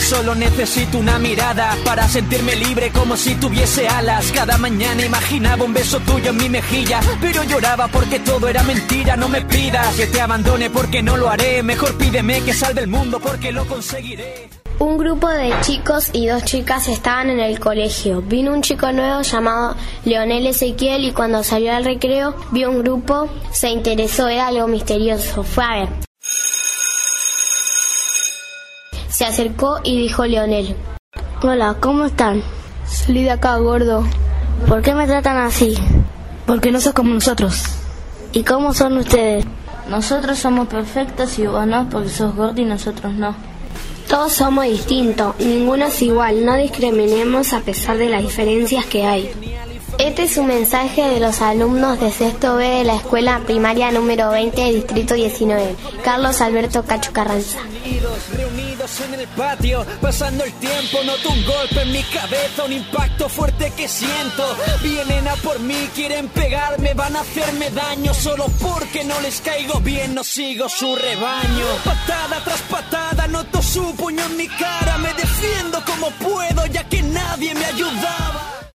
Solo necesito una mirada para sentirme libre como si tuviese alas. Cada mañana imaginaba un beso tuyo en mi mejilla, pero lloraba porque todo era mentira. No me pidas que te abandone porque no lo haré. Mejor pídeme que salve el mundo porque lo conseguiré. Un grupo de chicos y dos chicas estaban en el colegio. Vino un chico nuevo llamado Leonel Ezequiel y cuando salió al recreo vio un grupo, se interesó, era algo misterioso. Fue a ver. Se acercó y dijo Leonel. Hola, ¿cómo están? Salí de acá, gordo. ¿Por qué me tratan así? Porque no sos como nosotros. ¿Y cómo son ustedes? Nosotros somos perfectos y vos no, porque sos gordo y nosotros no. Todos somos distintos, ninguno es igual, no discriminemos a pesar de las diferencias que hay. Este es un mensaje de los alumnos de sexto B de la escuela primaria número 20, distrito 19. Carlos Alberto Cacho Carranza. Reunidos en el patio, pasando el tiempo, noto un golpe en mi cabeza, un impacto fuerte que siento. Vienen a por mí, quieren pegarme, van a hacerme daño, solo porque no les caigo bien, no sigo su rebaño. Patada tras patada, noto su puño en mi cara, me defiendo como puedo, ya que nadie me ayudaba.